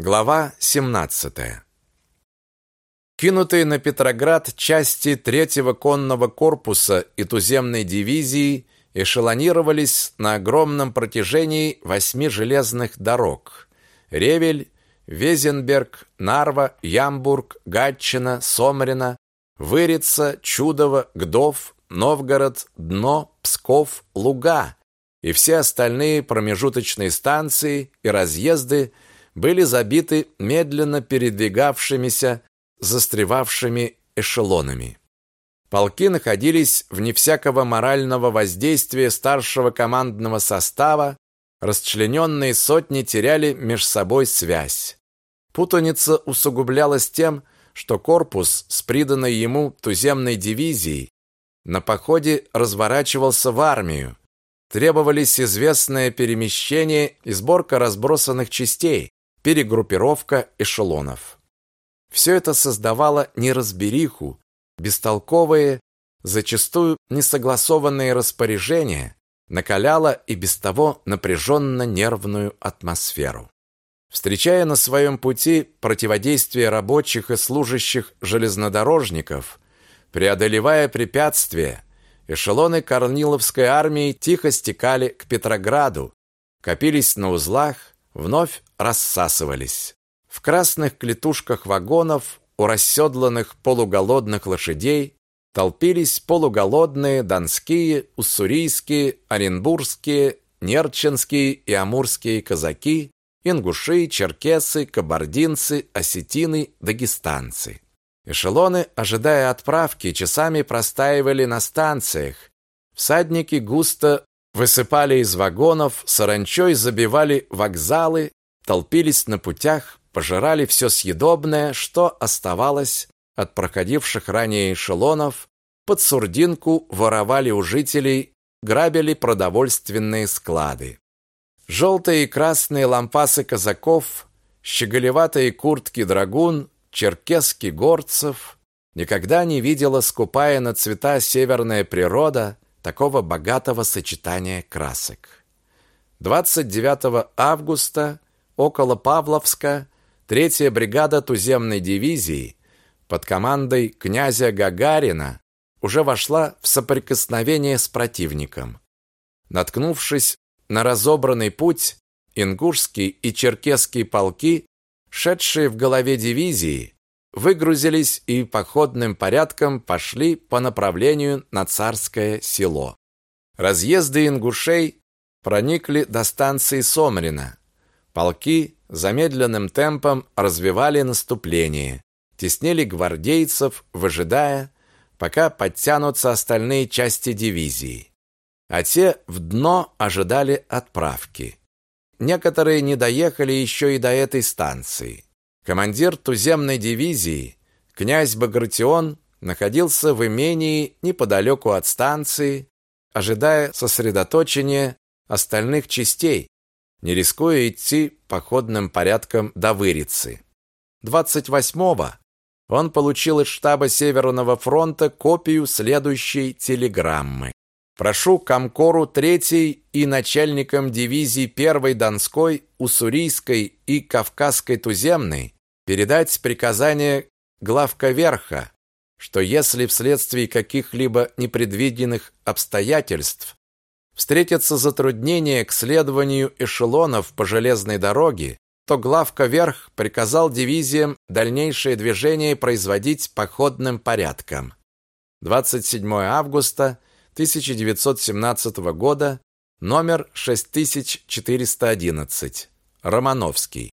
Глава 17. Кинутые на Петроград части третьего конного корпуса и туземной дивизии эшелонировались на огромном протяжении восьми железных дорог: Ревель, Везенберг, Нарва, Ямбург, Гатчина, Сомрино, Вырица, Чудово, Гдов, Новгород, Дно, Псков, Луга и все остальные промежуточные станции и разъезды были забиты медленно передвигавшимися, застревавшими эшелонами. Полки находились вне всякого морального воздействия старшего командного состава, расчлененные сотни теряли меж собой связь. Путаница усугублялась тем, что корпус с приданной ему туземной дивизией на походе разворачивался в армию. Требовались известное перемещение и сборка разбросанных частей, перегруппировка эшелонов. Все это создавало неразбериху, бестолковые, зачастую несогласованные распоряжения, накаляло и без того напряженно нервную атмосферу. Встречая на своем пути противодействие рабочих и служащих железнодорожников, преодолевая препятствия, эшелоны Корниловской армии тихо стекали к Петрограду, копились на узлах, вновь рассасывались. В красных клетушках вагонов у расседланных полуголодных лошадей толпились полуголодные донские, уссурийские, оренбургские, нерчинские и амурские казаки, ингуши, черкесы, кабардинцы, осетины, дагестанцы. Эшелоны, ожидая отправки, часами простаивали на станциях. Всадники густо высыпали из вагонов, саранчой забивали вокзалы, толпились на путях, пожирали все съедобное, что оставалось от проходивших ранее эшелонов, под сурдинку воровали у жителей, грабили продовольственные склады. Желтые и красные лампасы казаков, щеголеватые куртки драгун, черкесский горцев никогда не видела скупая на цвета северная природа такого богатого сочетания красок. 29 августа около Павловска третья бригада туземной дивизии под командой князя Гагарина уже вошла в соприкосновение с противником. Наткнувшись на разобранный путь, ингушские и черкесские полки, шедшие в голове дивизии, выгрузились и походным порядком пошли по направлению на царское село. Разъезды ингушей проникли до станции Сомрино. Полки замедленным темпом развивали наступление, теснили гвардейцев, выжидая, пока подтянутся остальные части дивизии. А те в дно ожидали отправки. Некоторые не доехали еще и до этой станции. Командир туземной дивизии, князь Багратион, находился в имении неподалеку от станции, ожидая сосредоточения остальных частей, не рискуя идти походным порядком до Вырицы. 28-го он получил из штаба Северного фронта копию следующей телеграммы. Прошу Комкору 3 и начальникам дивизий 1 Донской, Уссурийской и Кавказской туземной передать приказание главковерха, что если вследствие каких-либо непредвиденных обстоятельств встретятся затруднения к следованию эшелонов по железной дороге, то главковерх приказал дивизиям дальнейшее движение производить походным порядком. 27 августа 1917 года, номер 6411, Романовский.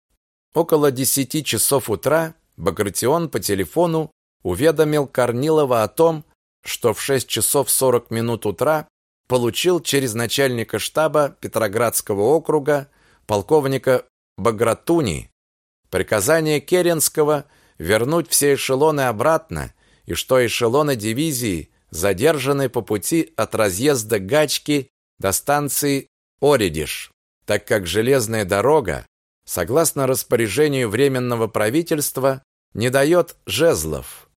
Около 10 часов утра Багратион по телефону уведомил Корнилова о том, что в 6 часов 40 минут утра получил через начальника штаба Петроградского округа полковника Багратуни приказание Керенского вернуть все эшелоны обратно и что эшелоны дивизии задержаны по пути от разъезда Гачки до станции Оридиш, так как железная дорога согласно распоряжению Временного правительства, не дает жезлов.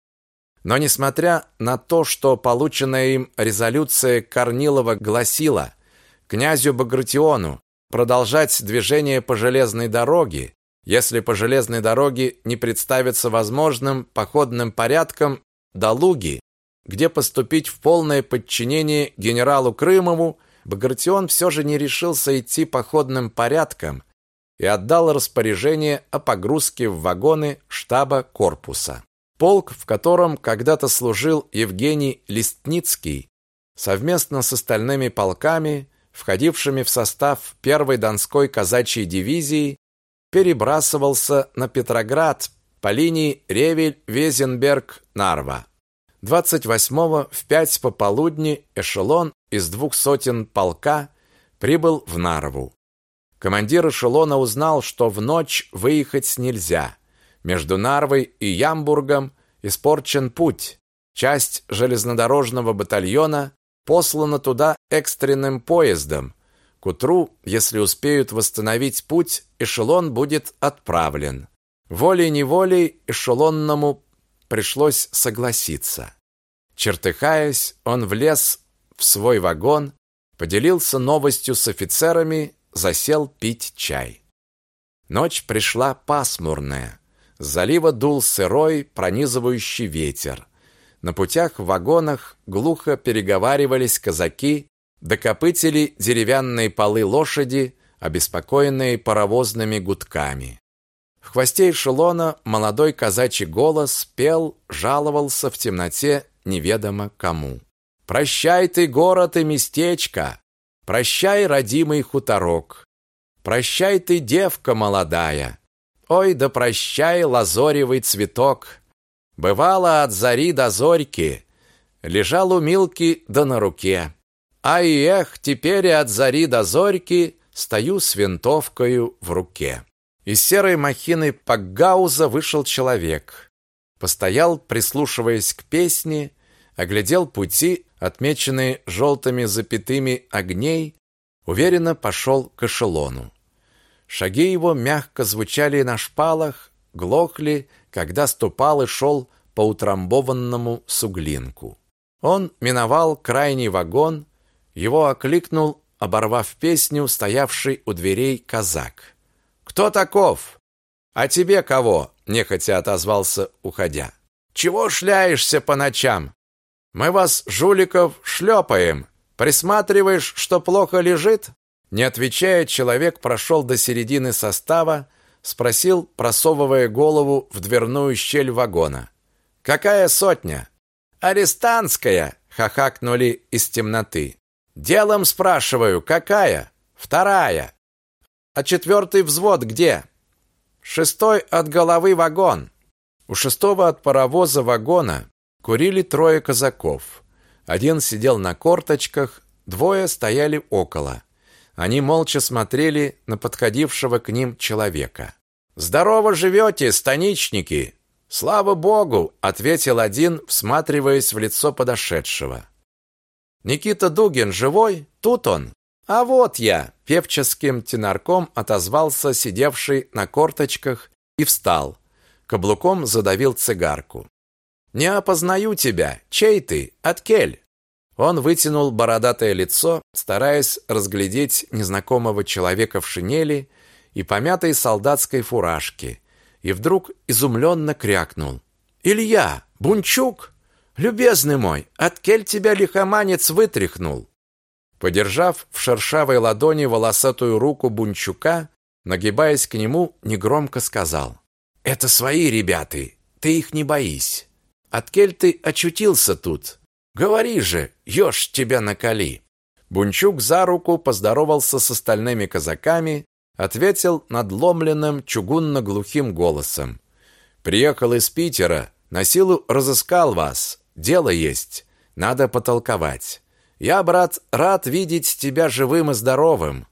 Но несмотря на то, что полученная им резолюция Корнилова гласила князю Багратиону продолжать движение по железной дороге если по железной дороге не представится возможным походным порядком до Луги, где поступить в полное подчинение генералу Крымову, Багратион все же не решился идти походным порядком и отдал распоряжение о погрузке в вагоны штаба корпуса. Полк, в котором когда-то служил Евгений Листницкий, совместно с остальными полками, входившими в состав первой Донской казачьей дивизии, перебрасывался на Петроград по линии Ревель-Везенберг-Нарва. 28-го в 5 пополудни эшелон из двух сотен полка прибыл в Нарву. Командир эшелона узнал, что в ночь выехать нельзя. Между Нарвой и Ямбургом испорчен путь. Часть железнодорожного батальона послана туда экстренным поездом. К утру, если успеют восстановить путь, эшелон будет отправлен. Волей-неволей эшелонному пришлось согласиться. Чертыхаясь, он влез в свой вагон, поделился новостью с офицерами, засел пить чай. Ночь пришла пасмурная. С залива дул сырой, пронизывающий ветер. На путях в вагонах глухо переговаривались казаки, докопытили деревянные полы лошади, обеспокоенные паровозными гудками. В хвосте эшелона молодой казачий голос пел, жаловался в темноте неведомо кому. «Прощай ты, город и местечко! Прощай, родимый хуторок! Прощай ты, девка молодая! Ой, да прощай, лазоревый цветок! Бывало от зари до зорьки, лежал у Милки да на руке. Ай, эх, теперь от зари до зорьки стою с винтовкою в руке». Из серой махины Пакгауза вышел человек. Постоял, прислушиваясь к песне, оглядел пути, отмеченные желтыми запятыми огней, уверенно пошел к эшелону. Шаги его мягко звучали на шпалах, глохли, когда ступал и шел по утрамбованному суглинку. Он миновал крайний вагон, его окликнул, оборвав песню, стоявший у дверей казак. Кто таков? А тебе кого? нехотя отозвался, уходя. Чего шляешься по ночам? Мы вас, жуликов, шлепаем. Присматриваешь, что плохо лежит? Не отвечая, человек прошел до середины состава, спросил, просовывая голову в дверную щель вагона. Какая сотня? Арестантская, хахакнули из темноты. Делом спрашиваю, какая? Вторая. А четвертый взвод где? Шестой от головы вагон. У шестого от паровоза вагона курили трое казаков. Один сидел на корточках, двое стояли около. Они молча смотрели на подходившего к ним человека. «Здорово живете, станичники!» «Слава Богу!» — ответил один, всматриваясь в лицо подошедшего. «Никита Дугин живой? Тут он!» А вот я, певческим тенарком отозвался сидевший на корточках и встал. Каблуком задавил цигарку. Не опознаю тебя. Чей ты? Откель? Он вытянул бородатое лицо, стараясь разглядеть незнакомого человека в шинели и помятой солдатской фуражке, и вдруг изумленно крякнул: "Илья, Бунчук, любезный мой, откель тебя лихоманец вытряхнул?" Подержав в шершавой ладони волосатую руку Бунчука, нагибаясь к нему, негромко сказал: "Это свои ребята, ты их не боись. Откель ты очутился тут? Говори же, ешь тебя накали". Бунчук за руку поздоровался с остальными казаками, ответил надломленным чугунно-глухим голосом: "Приехал из Питера, на силу разыскал вас. Дело есть, надо потолковать". Я, брат, рад видеть тебя живым и здоровым.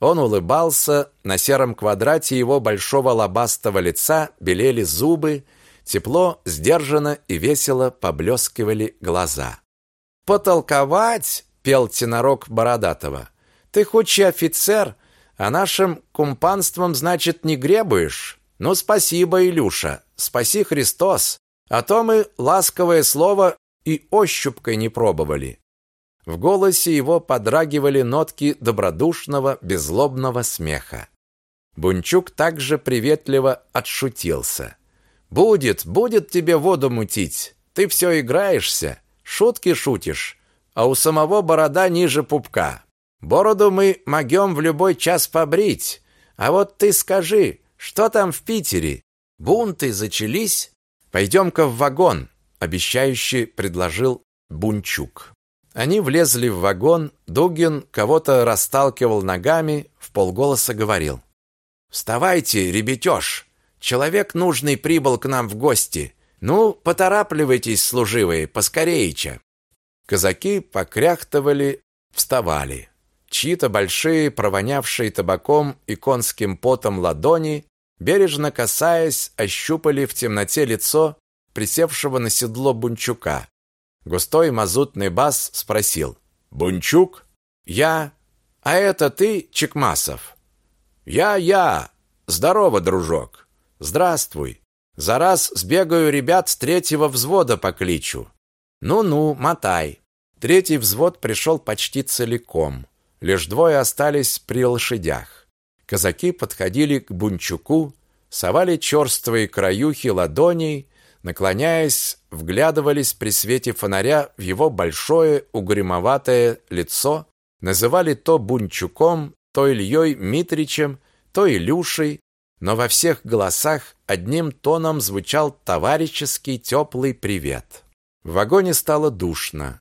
Он улыбался, на сером квадрате его большого лобастого лица белели зубы, тепло, сдержанно и весело поблескивали глаза. Потолковать, пел тенорок Бородатого. Ты хоть и офицер, а нашим кумпанством, значит, не гребуешь. Ну спасибо, Илюша. Спаси Христос. А то мы ласковое слово и ощупкой не пробовали. В голосе его подрагивали нотки добродушного, беззлобного смеха. Бунчук также приветливо отшутился. Будет, будет тебе воду мутить. Ты все играешься, шутки шутишь, а у самого борода ниже пупка. Бороду мы могем в любой час побрить. А вот ты скажи, что там в Питере? Бунты зачались? Пойдем-ка в вагон, обещающе предложил Бунчук. Они влезли в вагон, Дугин кого-то расталкивал ногами, в полголоса говорил: "Вставайте, ребятёж, человек нужный прибыл к нам в гости. Ну, поторапливайтесь, служивые, поскорейче". Казаки покряхтывали, вставали. Чьи-то большие, провонявшие табаком и конским потом ладони, бережно касаясь, ощупали в темноте лицо присевшего на седло Бунчука. Густой мазутный бас спросил: "Бунчук? Я? А это ты, Чекмасов?" "Я, я. Здорово, дружок. Здравствуй. За раз сбегаю ребят с третьего взвода покличу. Ну-ну, мотай". Третий взвод пришел почти целиком. Лишь двое остались при лошадях. Казаки подходили к Бунчуку, совали черствые краюхи ладоней наклоняясь, вглядывались при свете фонаря в его большое угрюмоватое лицо, называли то Бунчуком, то Ильей Митричем, то Илюшей, но во всех голосах одним тоном звучал товарищеский теплый привет. В вагоне стало душно.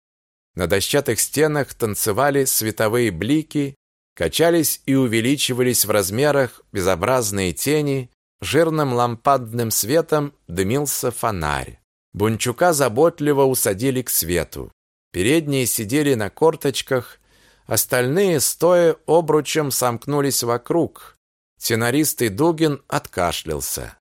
На дощатых стенах танцевали световые блики, качались и увеличивались в размерах безобразные тени, Жирным лампадным светом дымился фонарь. Бунчука заботливо усадили к свету. Передние сидели на корточках, остальные, стоя обручем, сомкнулись вокруг. Сценарист Дугин откашлялся.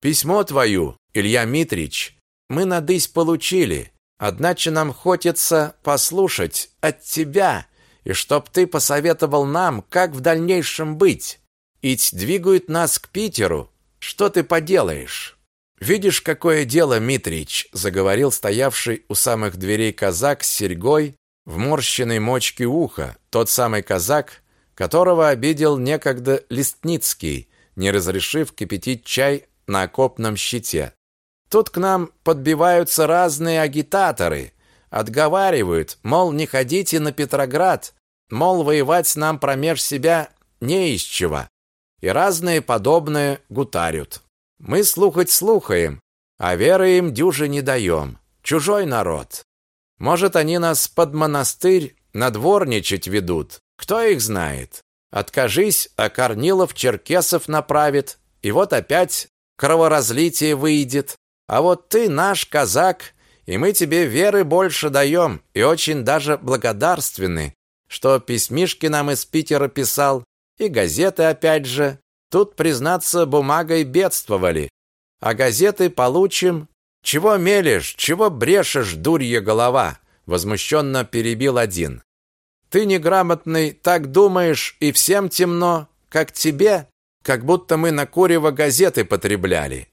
«Письмо твою, Илья Митрич, мы надысь получили, одначе нам хочется послушать от тебя, и чтоб ты посоветовал нам, как в дальнейшем быть. Ить двигают нас к Питеру, что ты поделаешь? Видишь, какое дело, Митрич, заговорил стоявший у самых дверей казак с серьгой в морщенной мочке уха, тот самый казак, которого обидел некогда Листницкий, не разрешив кипятить чай на окопном щите. Тут к нам подбиваются разные агитаторы, отговаривают, мол, не ходите на Петроград, мол, воевать нам промеж себя не из чего и разные подобные гутарют. Мы слухать слухаем, а веры им дюже не даем. Чужой народ. Может, они нас под монастырь надворничать ведут. Кто их знает? Откажись, а Корнилов черкесов направит, и вот опять кроворазлитие выйдет. А вот ты наш казак, и мы тебе веры больше даем, и очень даже благодарственны, что письмишки нам из Питера писал, и газеты опять же. Тут, признаться, бумагой бедствовали. А газеты получим. Чего мелешь, чего брешешь, дурья голова? Возмущенно перебил один. Ты неграмотный, так думаешь, и всем темно, как тебе, как будто мы на курево газеты потребляли.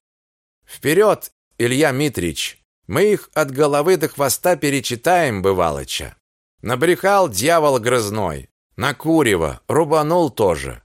Вперед, Илья Митрич, мы их от головы до хвоста перечитаем, бывалоча. Набрехал дьявол грызной. На курево, рубанул тоже.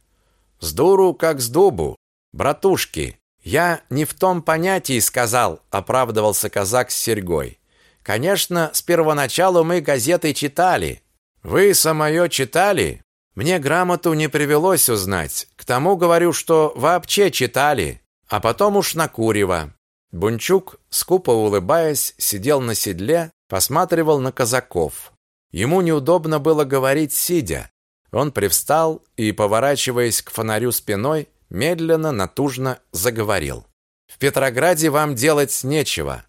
С дуру как с дубу. Братушки, я не в том понятии сказал, оправдывался казак с серьгой. Конечно, с первоначалу мы газеты читали. Вы самое читали? Мне грамоту не привелось узнать. К тому говорю, что вообще читали, а потом уж на курево. Бунчук, скупо улыбаясь, сидел на седле, посматривал на казаков. Ему неудобно было говорить сидя. Он привстал и, поворачиваясь к фонарю спиной, медленно, натужно заговорил. В Петрограде вам делать нечего.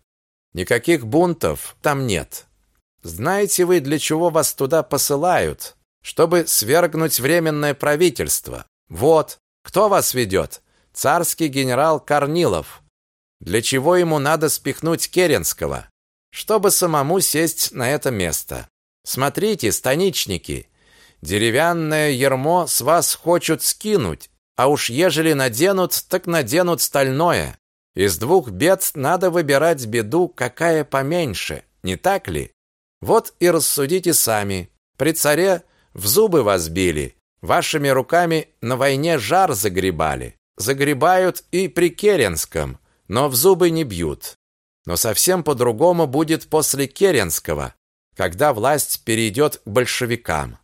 Никаких бунтов там нет. Знаете вы, для чего вас туда посылают? Чтобы свергнуть временное правительство. Вот, кто вас ведет? Царский генерал Корнилов. Для чего ему надо спихнуть Керенского? Чтобы самому сесть на это место. Смотрите, станичники, Деревянное ермо с вас хочут скинуть, а уж ежели наденут, так наденут стальное. Из двух бед надо выбирать беду, какая поменьше, не так ли? Вот и рассудите сами. При царе в зубы вас били, Вашими руками на войне жар загребали. Загребают и при Керенском, но в зубы не бьют. Но совсем по-другому будет после Керенского, когда власть перейдет к большевикам.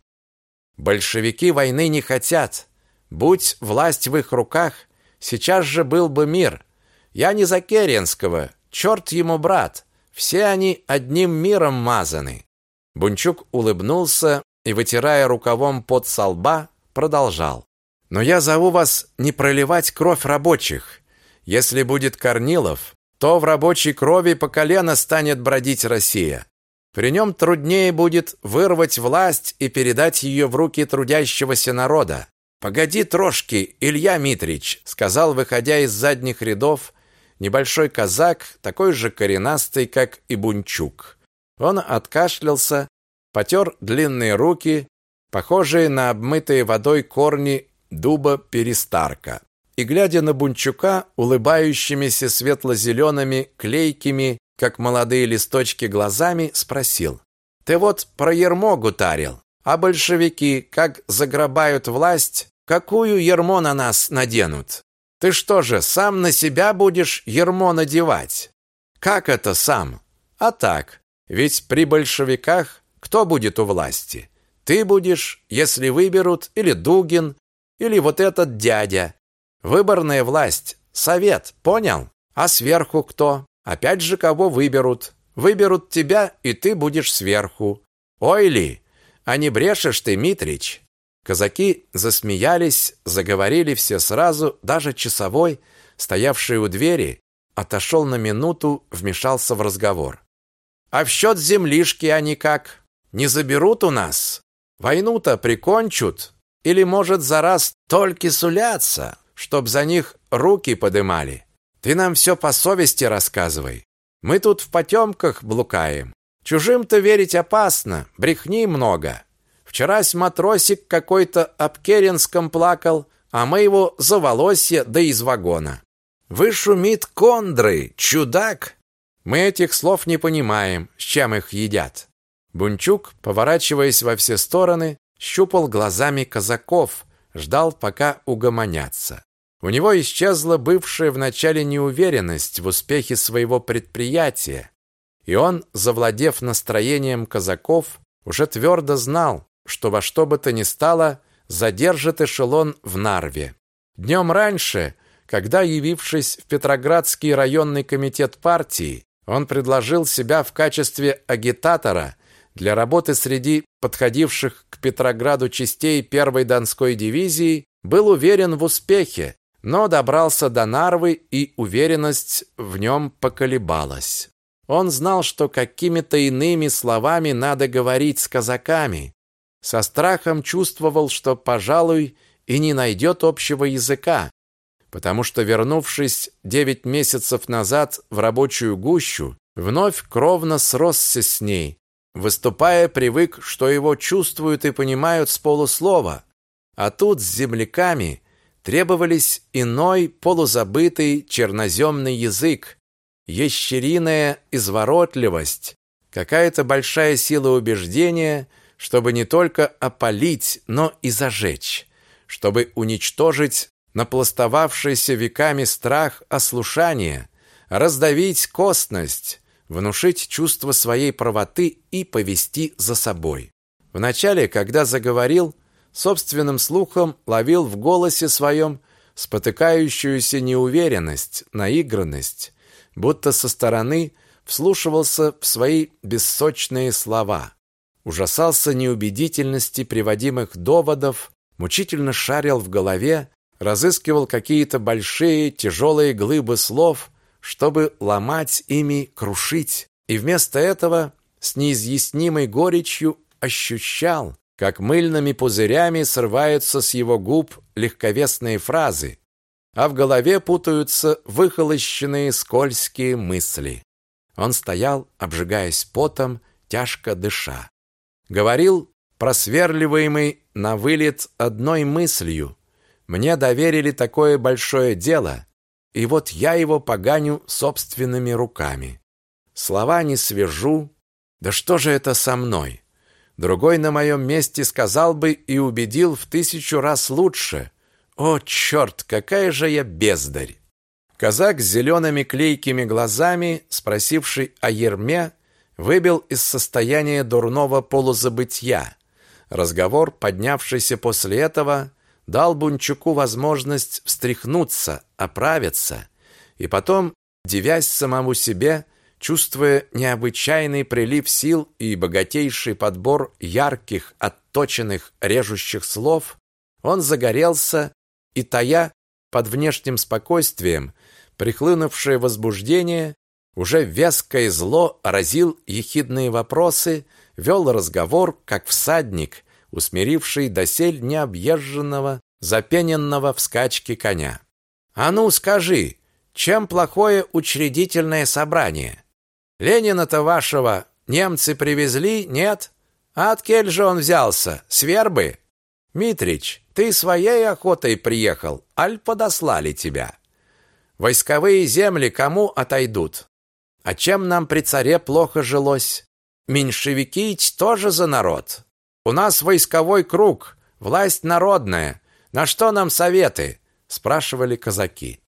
Большевики войны не хотят. Будь власть в их руках, сейчас же был бы мир. Я не за Керенского, черт ему брат. Все они одним миром мазаны. Бунчук улыбнулся и, вытирая рукавом пот со лба, продолжал. «Но я зову вас не проливать кровь рабочих. Если будет Корнилов, то в рабочей крови по колено станет бродить Россия. При нем труднее будет вырвать власть и передать ее в руки трудящегося народа. «Погоди трошки, Илья Митрич», — сказал, выходя из задних рядов, небольшой казак, такой же коренастый, как и Бунчук. Он откашлялся, потер длинные руки, похожие на обмытые водой корни дуба перестарка. И, глядя на Бунчука, улыбающимися светло-зелеными, клейкими, как молодые листочки, глазами, спросил. «Ты вот про ермо гутарил, а большевики, как заграбают власть, какую ермо на нас наденут? Ты что же, сам на себя будешь ермо надевать?» «Как это сам?» «А так, ведь при большевиках кто будет у власти? Ты будешь, если выберут, или Дугин, или вот этот дядя. Выборная власть, совет, понял? А сверху кто? Опять же кого выберут? Выберут тебя, и ты будешь сверху. Ой ли, а не брешешь ты, Митрич? Казаки засмеялись, заговорили все сразу, даже часовой, стоявший у двери, отошел на минуту, вмешался в разговор. А в счет землишки они как? не заберут у нас? Войну-то прикончут? Или, может, за раз только сулятся, чтоб за них руки подымали? Ты нам все по совести рассказывай. Мы тут в потемках блукаем. Чужим-то верить опасно, брехни много. Вчерась матросик какой-то об Керенском плакал, а мы его за волосье да из вагона. Вы шумит кондры, чудак. Мы этих слов не понимаем, с чем их едят. Бунчук, поворачиваясь во все стороны, щупал глазами казаков, ждал, пока угомонятся. У него исчезла бывшая вначале неуверенность в успехе своего предприятия, и он, завладев настроением казаков, уже твердо знал, что во что бы то ни стало задержит эшелон в Нарве. Днем раньше, когда, явившись в Петроградский районный комитет партии, он предложил себя в качестве агитатора для работы среди подходивших к Петрограду частей первой Донской дивизии, был уверен в успехе, но добрался до Нарвы, и уверенность в нем поколебалась. Он знал, что какими-то иными словами надо говорить с казаками. Со страхом чувствовал, что, пожалуй, и не найдет общего языка, потому что, вернувшись девять месяцев назад в рабочую гущу, вновь кровно сросся с ней, Выступая, привык, что его чувствуют и понимают с полуслова, а тут с земляками требовались иной полузабытый черноземный язык, ящериная изворотливость, какая-то большая сила убеждения, чтобы не только опалить, но и зажечь, чтобы уничтожить напластовавшийся веками страх ослушания, раздавить костность, внушить чувство своей правоты и повести за собой. Вначале, когда заговорил, собственным слухом ловил в голосе своем спотыкающуюся неуверенность, наигранность, будто со стороны вслушивался в свои бессочные слова. Ужасался неубедительности приводимых доводов, мучительно шарил в голове, разыскивал какие-то большие тяжелые глыбы слов, чтобы ломать ими, крушить, и вместо этого с неизъяснимой горечью ощущал, как мыльными пузырями срываются с его губ легковесные фразы, а в голове путаются выхолощенные скользкие мысли. Он стоял, обжигаясь потом, тяжко дыша. Говорил, просверливаемый на вылет одной мыслью. Мне доверили такое большое дело, и вот я его поганю собственными руками. Слова не свяжу. Да что же это со мной? Другой на моем месте сказал бы и убедил в тысячу раз лучше. О, черт, какая же я бездарь! Казак с зелеными клейкими глазами, спросивший о ерме, выбил из состояния дурного полузабытия. Разговор, поднявшийся после этого, дал Бунчуку возможность встряхнуться, оправиться, и потом, девясь самому себе, чувствуя необычайный прилив сил и богатейший подбор ярких, отточенных, режущих слов, он загорелся и, тая под внешним спокойствием, прихлынувшее возбуждение, уже веское зло разил ехидные вопросы, вел разговор, как всадник, усмиривший досель необъезженного, запененного в скачке коня. «А ну, скажи, чем плохое учредительное собрание? Ленина-то вашего немцы привезли, нет? А от кель же он взялся? С вербы? Митрич, ты своей охотой приехал, аль подослали тебя? Войсковые земли кому отойдут? А чем нам при царе плохо жилось? Меньшевики тоже за народ. У нас войсковой круг, власть народная. На что нам советы? спрашивали казаки.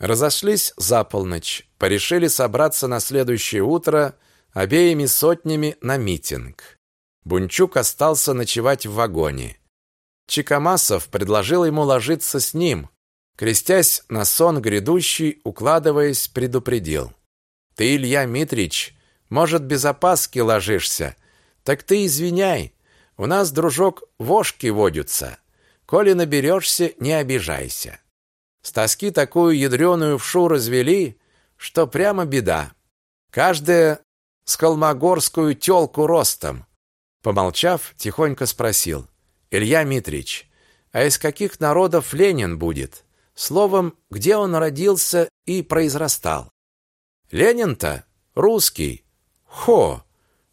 Разошлись за полночь, порешили собраться на следующее утро обеими сотнями на митинг. Бунчук остался ночевать в вагоне. Чикамасов предложил ему ложиться с ним. Крестясь на сон грядущий, укладываясь, предупредил: "Ты, Илья Митрич, может, без опаски ложишься? Так ты извиняй. У нас, дружок, вошки водятся. Коли наберешься, не обижайся". С тоски такую ядреную вшу развели, что прямо беда. Каждая с холмогорскую тёлку ростом. Помолчав, тихонько спросил: "Илья Митрич, а из каких народов Ленин будет? Словом, где он родился и произрастал?" "Ленин-то русский. Хо.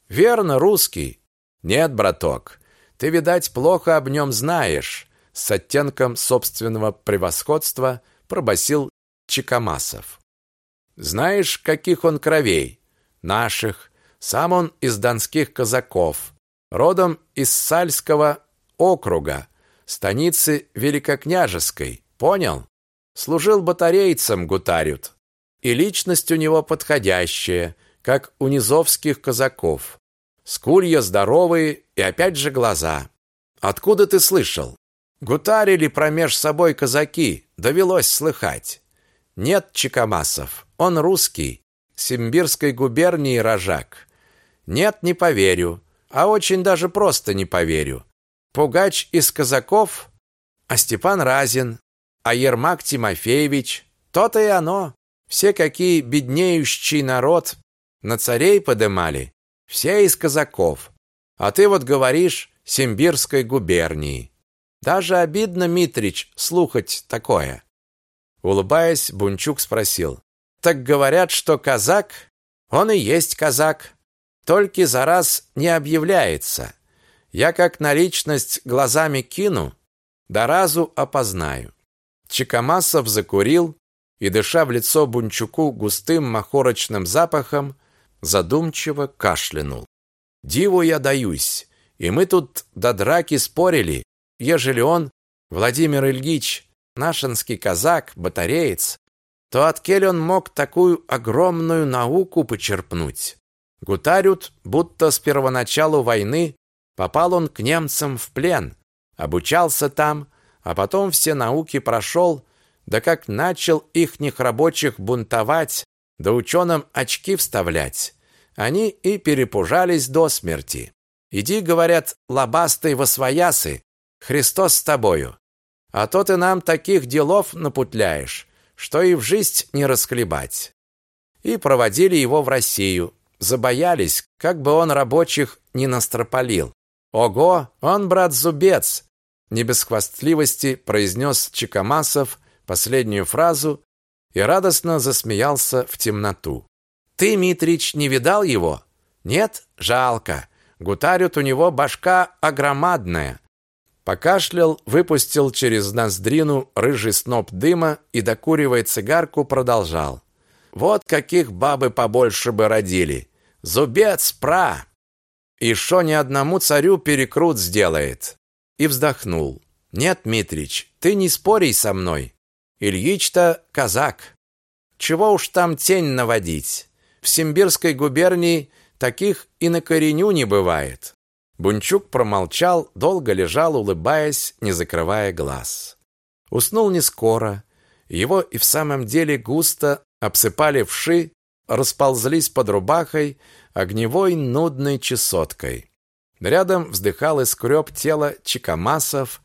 Верно, русский. Нет, браток. Ты, видать, плохо об нем знаешь с оттенком собственного превосходства пробасил Чекамасов. Знаешь, каких он кровей? Наших. Сам он из донских казаков, родом из Сальского округа, станицы Великокняжеской. Понял? Служил батарейцем гутарют. И личность у него подходящая, как у низовских казаков. Скулья здоровые и опять же глаза. Откуда ты слышал? Гутарили промеж собой казаки, довелось слыхать. Нет Чекамасов, он русский, Симбирской губернии рожак. Нет, не поверю, а очень даже просто не поверю. Пугач из казаков, а Степан Разин, а Ермак Тимофеевич, то-то и оно. Все какие беднеющий народ на царей подымали, все из казаков. А ты вот говоришь Симбирской губернии. Даже обидно, Митрич, слухать такое. Улыбаясь, Бунчук спросил: "Так говорят, что казак? Он и есть казак, только за раз не объявляется. Я как на личность глазами кину, да разу опознаю". Чекамасов закурил и, дыша в лицо Бунчуку густым махорочным запахом, задумчиво кашлянул. «Диву я даюсь, и мы тут до драки спорили, Ежели он, Владимир Ильич, нашинский казак, батареец, то от он мог такую огромную науку почерпнуть. Гутарют, будто с первоначалу войны попал он к немцам в плен, обучался там, а потом все науки прошел, да как начал ихних рабочих бунтовать, да ученым очки вставлять, они и перепужались до смерти. Иди, говорят, лобастый восвоясы, Христос с тобою. А то ты нам таких делов напутляешь, что и в жизнь не расхлебать. И проводили его в Россию. Забоялись, как бы он рабочих не настропалил. Ого, он брат зубец, не без хвастливости произнес Чекамасов последнюю фразу и радостно засмеялся в темноту. Ты, Митрич, не видал его? Нет, жалко. Гутарют у него башка огромадная, Покашлял, выпустил через ноздрину рыжий сноп дыма и, докуривая цигарку, продолжал. «Вот каких бабы побольше бы родили! Зубец, пра!» и шо ни одному царю перекрут сделает. И вздохнул. Нет, Митрич, ты не спорей со мной. Ильич-то казак. Чего уж там тень наводить? В Симбирской губернии таких и на кореню не бывает. Бунчук промолчал, долго лежал, улыбаясь, не закрывая глаз. Уснул не скоро. Его и в самом деле густо обсыпали вши, расползлись под рубахой огневой нудной чесоткой. Рядом вздыхал и скреб тело Чикамасов,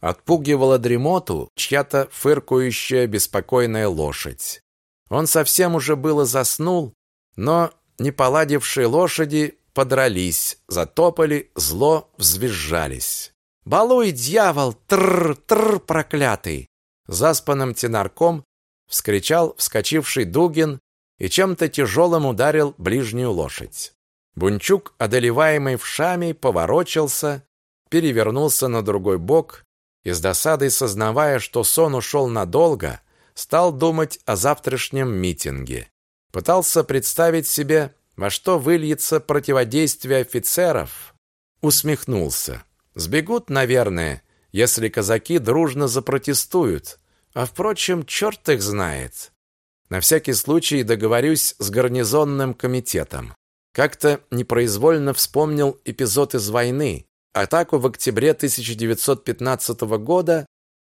отпугивала дремоту чья-то фыркающая беспокойная лошадь. Он совсем уже было заснул, но не поладившие лошади подрались, затопали, зло взвизжались. «Балуй, дьявол! Тррр-тррр, проклятый!» Заспанным тенарком вскричал вскочивший Дугин и чем-то тяжелым ударил ближнюю лошадь. Бунчук, одолеваемый вшами, поворочился, перевернулся на другой бок и с досадой сознавая, что сон ушел надолго, стал думать о завтрашнем митинге. Пытался представить себе, во что выльется противодействие офицеров. Усмехнулся. Сбегут, наверное, если казаки дружно запротестуют. А впрочем, черт их знает. На всякий случай договорюсь с гарнизонным комитетом. Как-то непроизвольно вспомнил эпизод из войны, атаку в октябре 1915 года,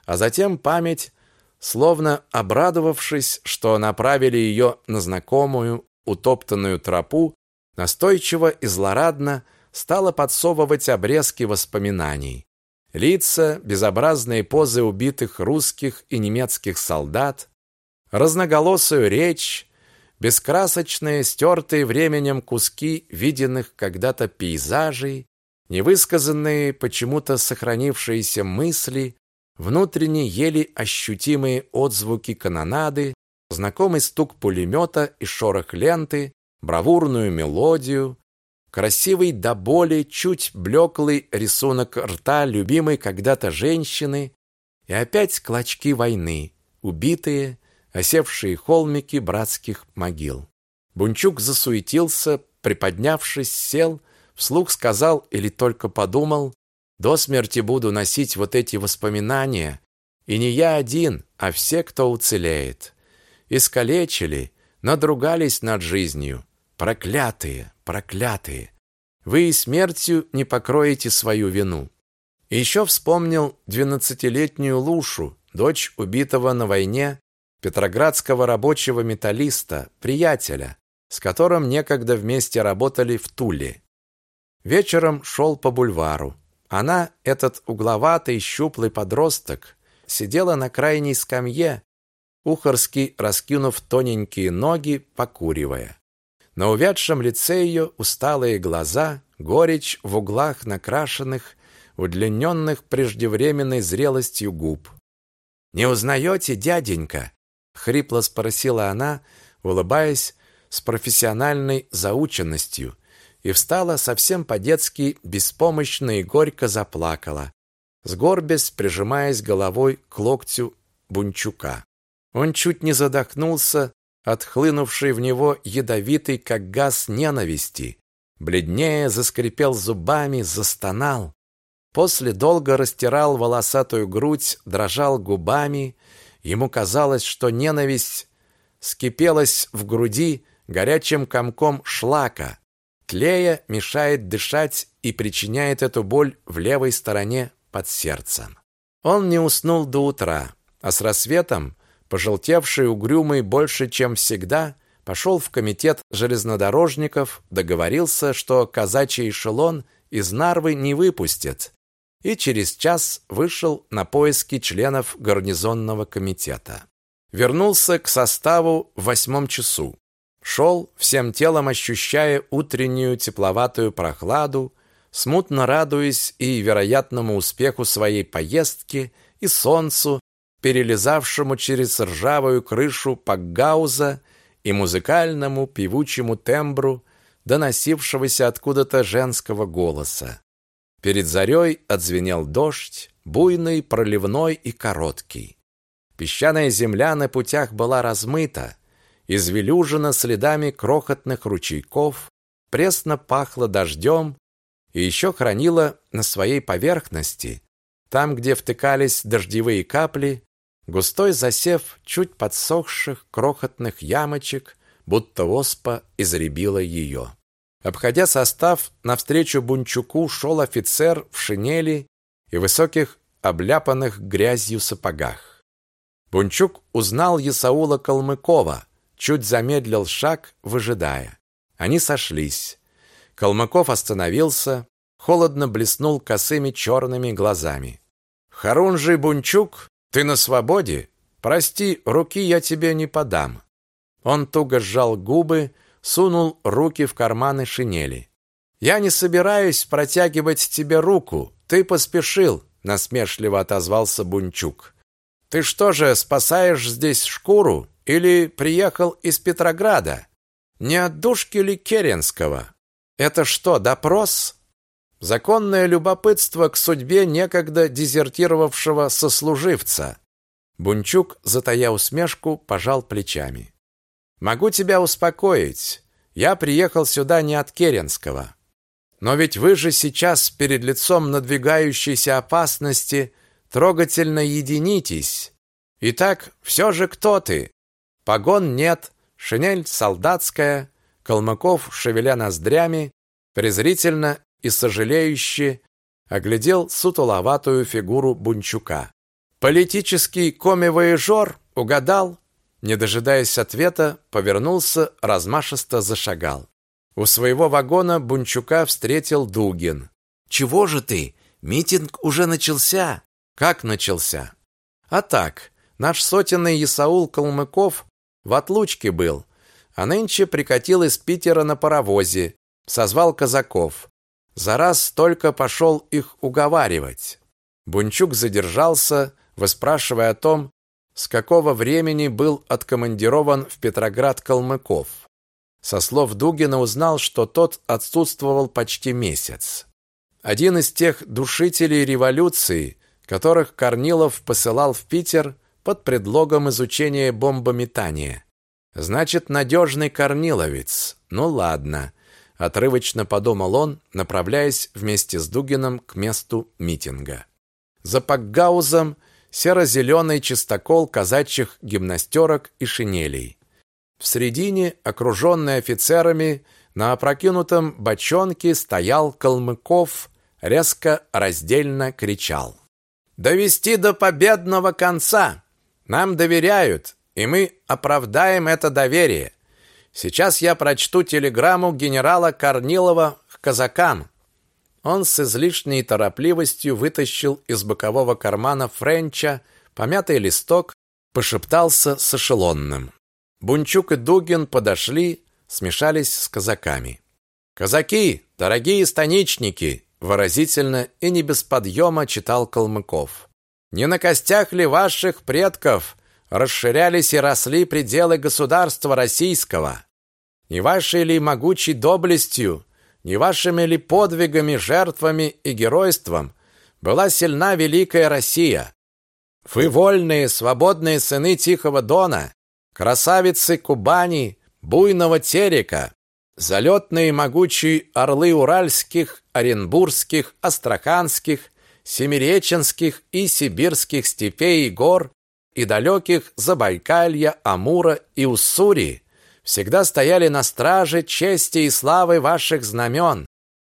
а затем память, словно обрадовавшись, что направили ее на знакомую утоптанную тропу, настойчиво и злорадно стала подсовывать обрезки воспоминаний. Лица, безобразные позы убитых русских и немецких солдат, разноголосую речь, бескрасочные, стертые временем куски виденных когда-то пейзажей, невысказанные, почему-то сохранившиеся мысли, внутренне еле ощутимые отзвуки канонады, знакомый стук пулемета и шорох ленты, бравурную мелодию, красивый до боли, чуть блеклый рисунок рта любимой когда-то женщины и опять клочки войны, убитые, осевшие холмики братских могил. Бунчук засуетился, приподнявшись, сел, вслух сказал или только подумал, «До смерти буду носить вот эти воспоминания, и не я один, а все, кто уцелеет. Искалечили, надругались над жизнью. Проклятые, проклятые! Вы и смертью не покроете свою вину». И еще вспомнил двенадцатилетнюю Лушу, дочь убитого на войне петроградского рабочего металлиста, приятеля, с которым некогда вместе работали в Туле. Вечером шел по бульвару. Она, этот угловатый, щуплый подросток, сидела на крайней скамье, ухорски раскинув тоненькие ноги, покуривая. На увядшем лице ее усталые глаза, горечь в углах накрашенных, удлиненных преждевременной зрелостью губ. «Не узнаете, дяденька?» хрипло спросила она, улыбаясь с профессиональной заученностью, и встала совсем по-детски беспомощно и горько заплакала, сгорбясь, прижимаясь головой к локтю Бунчука. Он чуть не задохнулся от хлынувшей в него ядовитой, как газ, ненависти. Бледнее заскрипел зубами, застонал. После долго растирал волосатую грудь, дрожал губами, Ему казалось, что ненависть скипелась в груди горячим комком шлака, тлея мешает дышать и причиняет эту боль в левой стороне под сердцем. Он не уснул до утра, а с рассветом, пожелтевший угрюмый больше, чем всегда, пошел в комитет железнодорожников, договорился, что казачий эшелон из Нарвы не выпустят, и через час вышел на поиски членов гарнизонного комитета. Вернулся к составу в восьмом часу. Шел, всем телом ощущая утреннюю тепловатую прохладу, смутно радуясь и вероятному успеху своей поездки, и солнцу, перелезавшему через ржавую крышу пакгауза, и музыкальному певучему тембру, доносившегося откуда-то женского голоса. Перед зарей отзвенел дождь, буйный, проливной и короткий. Песчаная земля на путях была размыта, извелюжена следами крохотных ручейков, пресно пахло дождем, и еще хранила на своей поверхности, там, где втыкались дождевые капли, густой засев чуть подсохших крохотных ямочек, будто оспа изребила ее. Обходя состав, навстречу Бунчуку шел офицер в шинели и высоких, обляпанных грязью сапогах. Бунчук узнал Исаула Калмыкова, чуть замедлил шаг, выжидая. Они сошлись. Калмыков остановился, холодно блеснул косыми черными глазами. Харунжий Бунчук, ты на свободе? Прости, руки я тебе не подам. Он туго сжал губы, сунул руки в карманы шинели. Я не собираюсь протягивать тебе руку. Ты поспешил, насмешливо отозвался Бунчук. Ты что же, спасаешь здесь шкуру или приехал из Петрограда? Не от душки ли Керенского? Это что, допрос? Законное любопытство к судьбе некогда дезертировавшего сослуживца. Бунчук, затая усмешку, пожал плечами. Могу тебя успокоить. Я приехал сюда не от Керенского. Но ведь вы же сейчас перед лицом надвигающейся опасности трогательно единитесь. Итак, все же кто ты? Погон нет, шинель солдатская, Калмыков, шевеля ноздрями, презрительно и сожалеюще оглядел сутуловатую фигуру Бунчука. Политический комивояжер угадал, не дожидаясь ответа, повернулся, размашисто зашагал. У своего вагона Бунчука встретил Дугин. «Чего же ты? Митинг уже начался». «Как начался?» «А так, наш сотенный Исаул Калмыков в отлучке был, а нынче прикатил из Питера на паровозе, созвал казаков. За раз только пошел их уговаривать. Бунчук задержался, выспрашивая о том, с какого времени был откомандирован в Петроград Калмыков. Со слов Дугина узнал, что тот отсутствовал почти месяц. Один из тех душителей революции, которых Корнилов посылал в Питер под предлогом изучения бомбометания. Значит, надежный корниловец. Ну ладно отрывочно подумал он, направляясь вместе с Дугином к месту митинга. За Пакгаузом серо-зеленый чистокол казачьих гимнастерок и шинелей. В середине, окруженный офицерами, на опрокинутом бочонке стоял Калмыков, резко, раздельно кричал. «Довести до победного конца! Нам доверяют, и мы оправдаем это доверие. Сейчас я прочту телеграмму генерала Корнилова к казакам. Он с излишней торопливостью вытащил из бокового кармана Френча помятый листок, пошептался с эшелонным. Бунчук и Дугин подошли, смешались с казаками. «Казаки, дорогие станичники!» выразительно и не без подъема читал Калмыков. «Не на костях ли ваших предков расширялись и росли пределы государства российского. Не вашей ли могучей доблестью, не вашими ли подвигами, жертвами и геройством была сильна великая Россия? Вы вольные, свободные сыны Тихого Дона, красавицы Кубани, буйного Терека, залетные могучие орлы уральских, оренбургских, астраханских, семиреченских и сибирских степей и гор, и далеких Забайкалья, Амура и Уссури всегда стояли на страже чести и славы ваших знамен,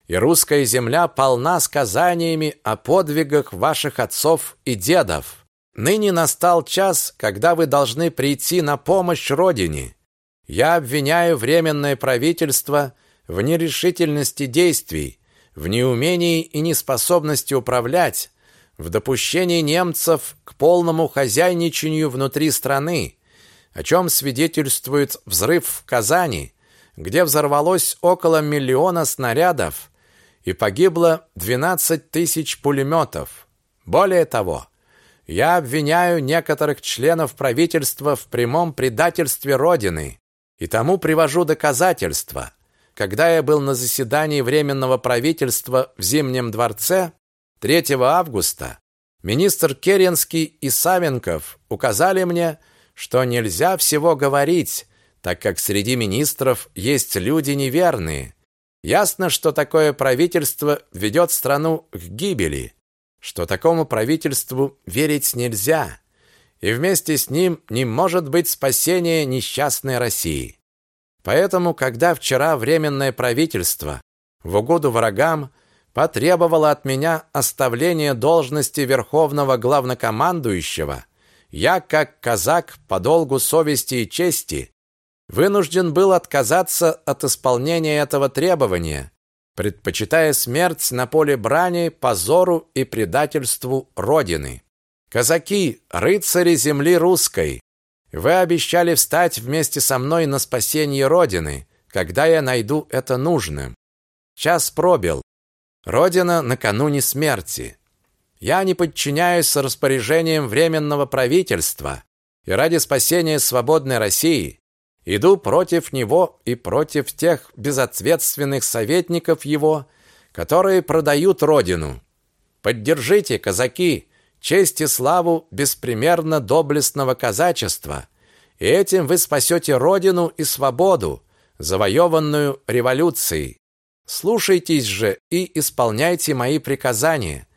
и русская земля полна сказаниями о подвигах ваших отцов и дедов. Ныне настал час, когда вы должны прийти на помощь родине. Я обвиняю временное правительство в нерешительности действий, в неумении и неспособности управлять, в допущении немцев к полному хозяйничанию внутри страны, о чем свидетельствует взрыв в Казани, где взорвалось около миллиона снарядов и погибло 12 тысяч пулеметов. Более того, я обвиняю некоторых членов правительства в прямом предательстве Родины и тому привожу доказательства. Когда я был на заседании Временного правительства в Зимнем дворце, 3 августа министр Керенский и Савенков указали мне, что нельзя всего говорить, так как среди министров есть люди неверные. Ясно, что такое правительство ведет страну к гибели, что такому правительству верить нельзя, и вместе с ним не может быть спасения несчастной России. Поэтому, когда вчера временное правительство в угоду врагам потребовало от меня оставления должности верховного главнокомандующего, я, как казак по долгу совести и чести, вынужден был отказаться от исполнения этого требования, предпочитая смерть на поле брани позору и предательству родины. Казаки, рыцари земли русской, вы обещали встать вместе со мной на спасение родины, когда я найду это нужным. Час пробил. Родина накануне смерти. Я не подчиняюсь распоряжениям временного правительства и ради спасения свободной России иду против него и против тех безответственных советников его, которые продают родину. Поддержите, казаки, честь и славу беспримерно доблестного казачества, и этим вы спасете родину и свободу, завоеванную революцией. Слушайтесь же и исполняйте мои приказания.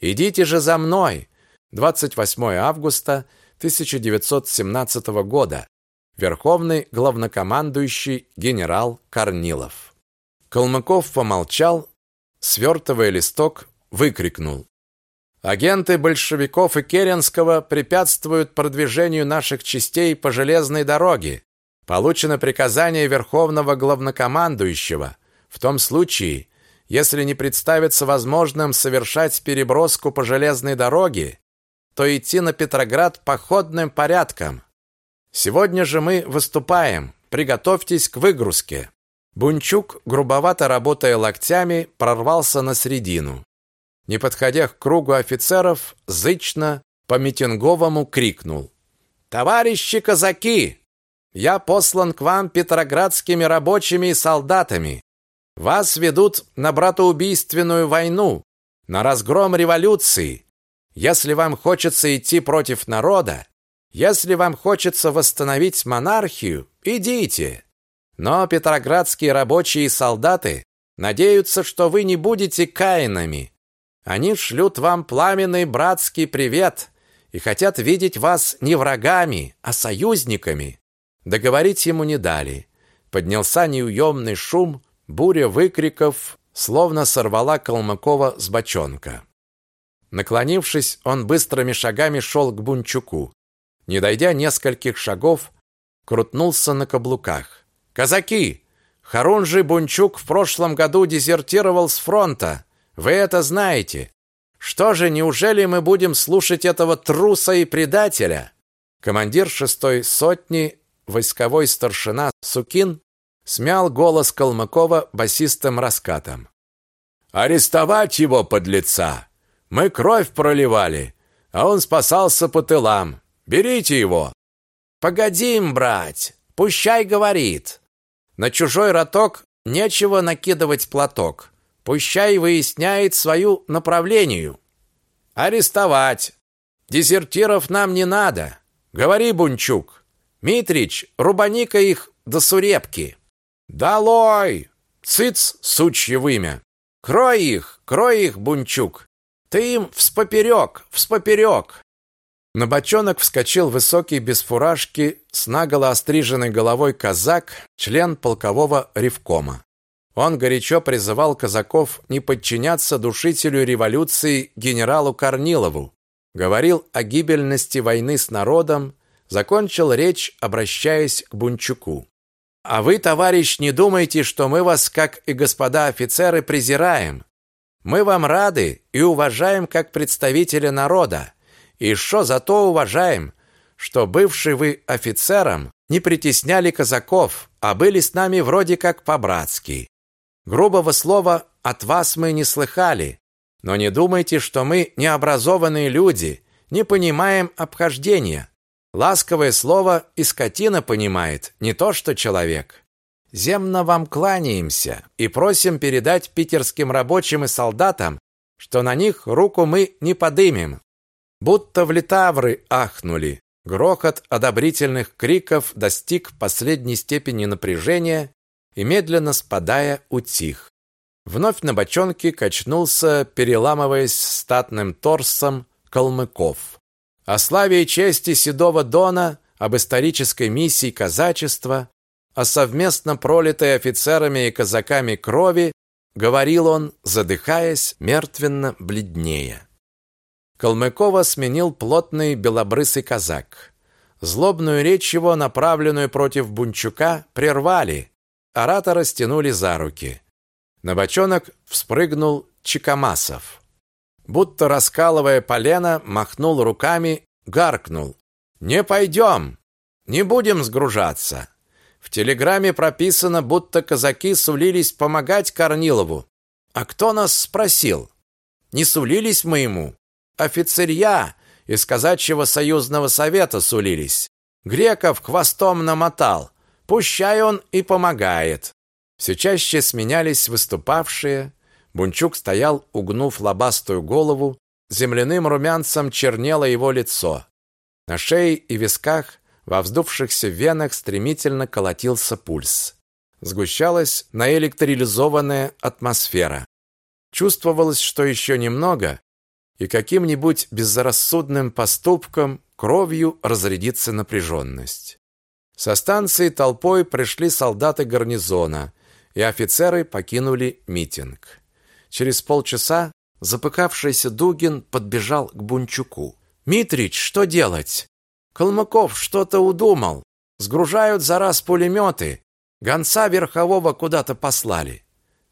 Идите же за мной. 28 августа 1917 года. Верховный главнокомандующий генерал Корнилов. Калмыков помолчал, свертывая листок, выкрикнул: Агенты большевиков и Керенского препятствуют продвижению наших частей по железной дороге. Получено приказание верховного главнокомандующего в том случае, если не представится возможным совершать переброску по железной дороге, то идти на Петроград походным порядком. Сегодня же мы выступаем. Приготовьтесь к выгрузке. Бунчук, грубовато работая локтями, прорвался на середину. Не подходя к кругу офицеров, зычно по митинговому крикнул: "Товарищи казаки, я послан к вам петроградскими рабочими и солдатами. Вас ведут на братоубийственную войну, на разгром революции. Если вам хочется идти против народа, если вам хочется восстановить монархию, идите. Но петроградские рабочие и солдаты надеются, что вы не будете каинами. Они шлют вам пламенный братский привет и хотят видеть вас не врагами, а союзниками. Договорить ему не дали. Поднялся неуемный шум, Буря выкриков словно сорвала Калмыкова с бочонка. Наклонившись, он быстрыми шагами шел к Бунчуку. Не дойдя нескольких шагов, крутнулся на каблуках. «Казаки! Харунжи Бунчук в прошлом году дезертировал с фронта. Вы это знаете. Что же, неужели мы будем слушать этого труса и предателя?» Командир шестой сотни, войсковой старшина Сукин, смял голос Калмыкова басистым раскатом. Арестовать его подлеца. Мы кровь проливали, а он спасался по тылам. Берите его. Погоди им брать. Пущай говорит. На чужой роток нечего накидывать платок. Пущай выясняет свою направлению. Арестовать. Дезертиров нам не надо. Говори, Бунчук. Митрич, рубаника их до сурепки. «Долой! Цыц, сучье вымя! Крой их, крой их, Бунчук! Ты им вспоперек, вспоперек!» На бочонок вскочил высокий без фуражки с наголо остриженной головой казак, член полкового ревкома. Он горячо призывал казаков не подчиняться душителю революции генералу Корнилову, говорил о гибельности войны с народом, закончил речь, обращаясь к Бунчуку. А вы, товарищ, не думайте, что мы вас, как и господа офицеры, презираем. Мы вам рады и уважаем как представителя народа. И что зато уважаем, что бывший вы офицером не притесняли казаков, а были с нами вроде как по-братски. Грубого слова от вас мы не слыхали, но не думайте, что мы необразованные люди, не понимаем обхождения. Ласковое слово и скотина понимает, не то что человек. Земно вам кланяемся и просим передать питерским рабочим и солдатам, что на них руку мы не подымем. Будто в литавры ахнули. Грохот одобрительных криков достиг последней степени напряжения, и, медленно спадая, утих. Вновь на бочонке качнулся, переламываясь статным торсом, Калмыков. О славе и чести Седого Дона, об исторической миссии казачества, о совместно пролитой офицерами и казаками крови говорил он, задыхаясь, мертвенно бледнее. Калмыкова сменил плотный белобрысый казак. Злобную речь его, направленную против Бунчука, прервали. Оратора стянули за руки. На бочонок вспрыгнул Чикамасов. Будто раскалывая полено, махнул руками, гаркнул. «Не пойдем! Не будем сгружаться!» В телеграмме прописано, будто казаки сулились помогать Корнилову. А кто нас спросил? Не сулились мы ему. Офицерья из казачьего союзного совета сулились. Греков хвостом намотал. Пущай он и помогает. Все чаще сменялись выступавшие. Бунчук стоял, угнув лобастую голову. Земляным румянцем чернело его лицо. На шее и висках во вздувшихся венах стремительно колотился пульс. Сгущалась наэлектролизованная атмосфера. Чувствовалось, что еще немного, и каким-нибудь безрассудным поступком кровью разрядится напряженность. Со станции толпой пришли солдаты гарнизона, и офицеры покинули митинг. Через полчаса запыкавшийся Дугин подбежал к Бунчуку. «Митрич, что делать? Калмыков что-то удумал. Сгружают за раз пулеметы. Гонца верхового куда-то послали.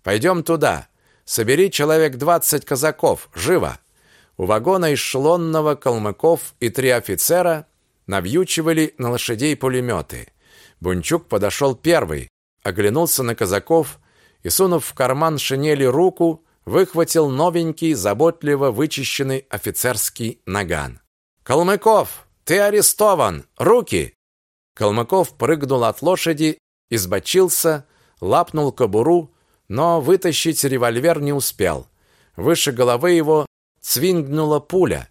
Пойдем туда. Собери человек двадцать казаков. Живо!» У вагона эшелонного Калмыков и три офицера навьючивали на лошадей пулеметы. Бунчук подошел первый, оглянулся на казаков и, сунув в карман шинели руку, выхватил новенький, заботливо вычищенный офицерский наган. «Калмыков, ты арестован! Руки!» Калмыков прыгнул от лошади, избочился, лапнул кобуру, но вытащить револьвер не успел. Выше головы его цвингнула пуля.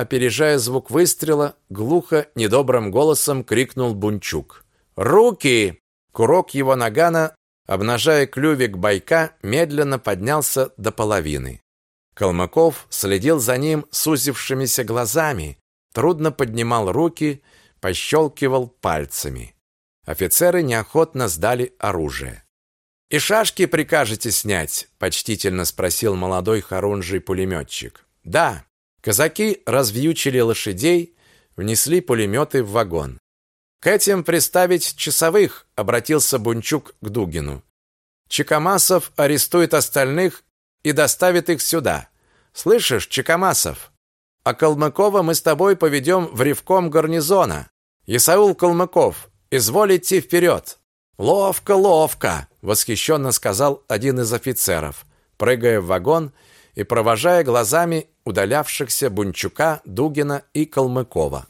Опережая звук выстрела, глухо, недобрым голосом крикнул Бунчук. «Руки!» Курок его нагана, обнажая клювик байка, медленно поднялся до половины. Калмыков следил за ним сузившимися глазами, трудно поднимал руки, пощелкивал пальцами. Офицеры неохотно сдали оружие. «И шашки прикажете снять?» – почтительно спросил молодой хорунжий пулеметчик. «Да». Казаки развьючили лошадей, внесли пулеметы в вагон. «К этим приставить часовых», – обратился Бунчук к Дугину. «Чекамасов арестует остальных и доставит их сюда. Слышишь, Чекамасов?» А Калмыкова мы с тобой поведем в ревком гарнизона. Исаул Калмыков, изволь идти вперед!» «Ловко, ловко!» — восхищенно сказал один из офицеров, прыгая в вагон и провожая глазами удалявшихся Бунчука, Дугина и Калмыкова.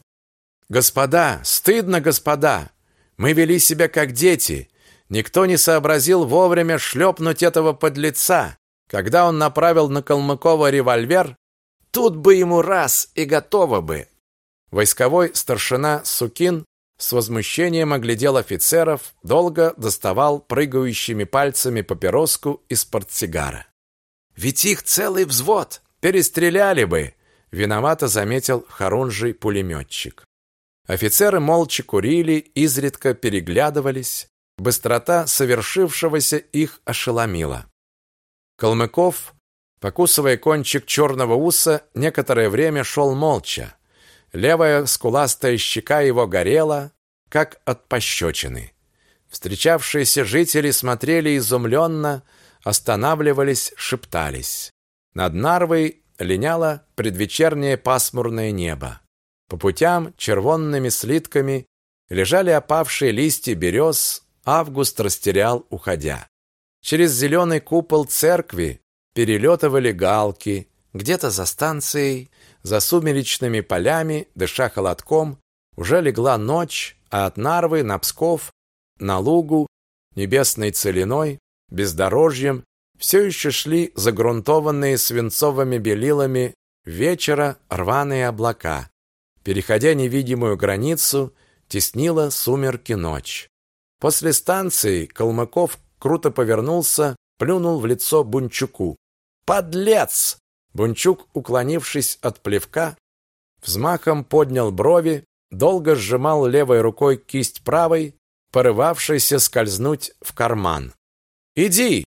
«Господа, стыдно, господа! Мы вели себя как дети. Никто не сообразил вовремя шлепнуть этого подлеца. Когда он направил на Калмыкова револьвер, Тут бы ему раз и готово бы. Войсковой старшина Сукин с возмущением оглядел офицеров, долго доставал прыгающими пальцами папироску из портсигара. Ведь их целый взвод, перестреляли бы, виновато заметил хорунжий пулеметчик. Офицеры молча курили, изредка переглядывались. Быстрота совершившегося их ошеломила. Калмыков Покусывая кончик черного уса, некоторое время шел молча. Левая скуластая щека его горела, как от пощечины. Встречавшиеся жители смотрели изумленно, останавливались, шептались. Над Нарвой линяло предвечернее пасмурное небо. По путям червонными слитками лежали опавшие листья берез, август растерял, уходя. Через зеленый купол церкви перелетывали галки, где-то за станцией, за сумеречными полями, дыша холодком, уже легла ночь, а от Нарвы на Псков, на Лугу, небесной целиной, бездорожьем, все еще шли загрунтованные свинцовыми белилами вечера рваные облака. Переходя невидимую границу, теснила сумерки ночь. После станции Калмыков круто повернулся, плюнул в лицо Бунчуку. «Подлец!» Бунчук, уклонившись от плевка, взмахом поднял брови, долго сжимал левой рукой кисть правой, порывавшийся скользнуть в карман. «Иди!» —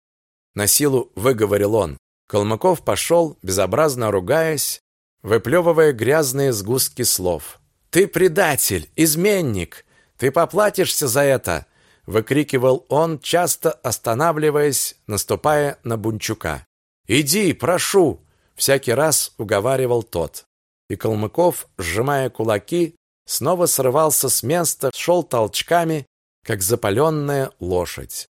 на силу выговорил он. Калмыков пошел, безобразно ругаясь, выплевывая грязные сгустки слов. «Ты предатель! Изменник! Ты поплатишься за это!» — выкрикивал он, часто останавливаясь, наступая на Бунчука. «Иди, прошу!» — всякий раз уговаривал тот. И Калмыков, сжимая кулаки, снова срывался с места, шел толчками, как запаленная лошадь.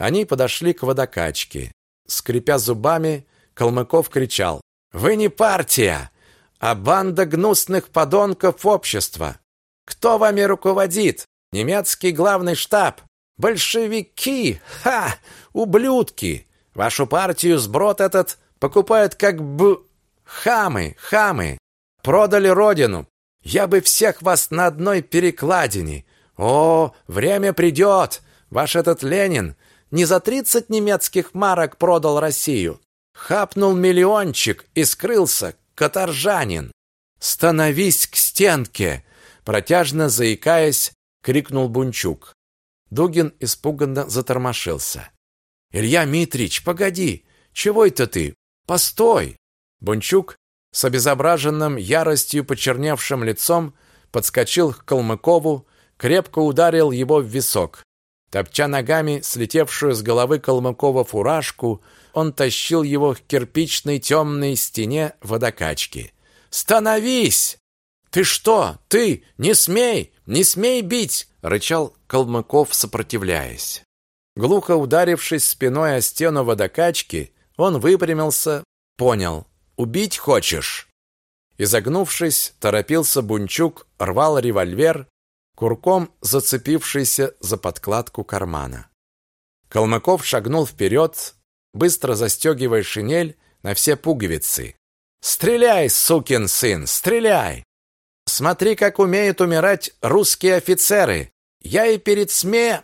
Они подошли к водокачке. Скрипя зубами, Калмыков кричал: "Вы не партия, а банда гнусных подонков общества. Кто вами руководит? Немецкий главный штаб, большевики, ха, ублюдки. Вашу партию сброд этот покупают как б хамы, хамы. Продали родину. Я бы всех вас на одной перекладине. О, время придет. Ваш этот Ленин не за тридцать немецких марок продал Россию. Хапнул миллиончик и скрылся, каторжанин. Становись к стенке, протяжно заикаясь, крикнул Бунчук. Дугин испуганно затормошился. Илья Митрич, погоди. Чего это ты? Постой. Бунчук с обезображенным яростью почерневшим лицом подскочил к Калмыкову, крепко ударил его в висок. Топча ногами слетевшую с головы Калмыкова фуражку, он тащил его к кирпичной темной стене водокачки. «Становись!» «Ты что? Ты! Не смей! Не смей бить!» — рычал Калмыков, сопротивляясь. Глухо ударившись спиной о стену водокачки, он выпрямился, понял. «Убить хочешь?» Изогнувшись, торопился Бунчук, рвал револьвер, курком зацепившийся за подкладку кармана. Калмыков шагнул вперед, быстро застегивая шинель на все пуговицы. «Стреляй, сукин сын, стреляй! Смотри, как умеют умирать русские офицеры! Я и перед сме...»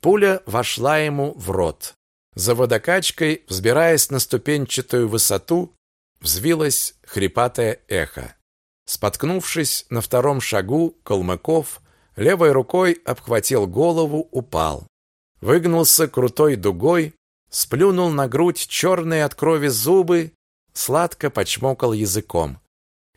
Пуля вошла ему в рот. За водокачкой, взбираясь на ступенчатую высоту, взвилось хрипатое эхо. Споткнувшись на втором шагу, Калмыков левой рукой обхватил голову, упал. Выгнулся крутой дугой, сплюнул на грудь черные от крови зубы, сладко почмокал языком.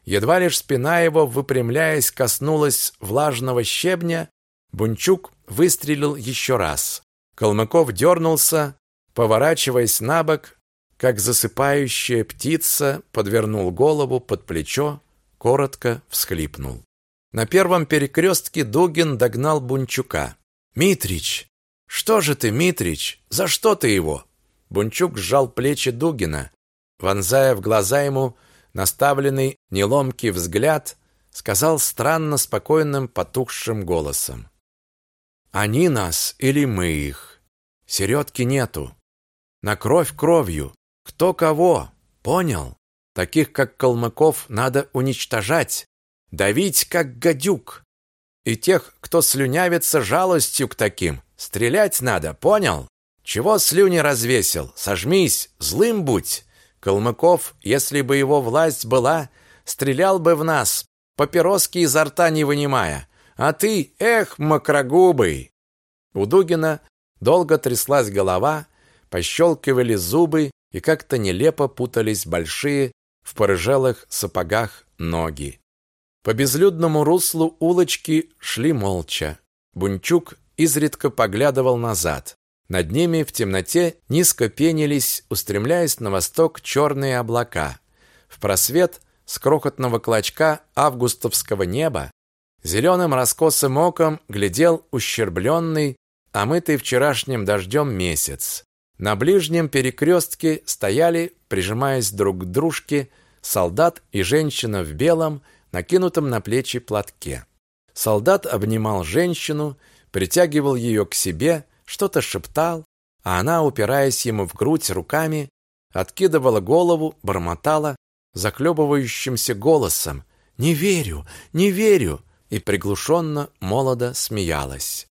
Едва лишь спина его, выпрямляясь, коснулась влажного щебня, Бунчук выстрелил еще раз. Калмыков дернулся, поворачиваясь на бок, как засыпающая птица, подвернул голову под плечо, коротко всхлипнул. На первом перекрестке Дугин догнал Бунчука. «Митрич! Что же ты, Митрич? За что ты его?» Бунчук сжал плечи Дугина, вонзая в глаза ему наставленный неломкий взгляд, сказал странно спокойным потухшим голосом. «Они нас или мы их? Середки нету. На кровь кровью. Кто кого? Понял? Таких, как Калмыков, надо уничтожать, давить, как гадюк. И тех, кто слюнявится жалостью к таким, стрелять надо, понял? Чего слюни развесил? Сожмись, злым будь. Калмыков, если бы его власть была, стрелял бы в нас, папироски изо рта не вынимая. А ты, эх, макрогубый. У Дугина долго тряслась голова, пощелкивали зубы и как-то нелепо путались большие в порыжелых сапогах ноги. По безлюдному руслу улочки шли молча. Бунчук изредка поглядывал назад. Над ними в темноте низко пенились, устремляясь на восток черные облака. В просвет с крохотного клочка августовского неба зеленым раскосым оком глядел ущербленный, омытый вчерашним дождем месяц. На ближнем перекрестке стояли, прижимаясь друг к дружке, солдат и женщина в белом, накинутом на плечи платке. Солдат обнимал женщину, притягивал ее к себе, что-то шептал, а она, упираясь ему в грудь руками, откидывала голову, бормотала захлебывающимся голосом: "Не верю, не верю!" и приглушенно молодо смеялась.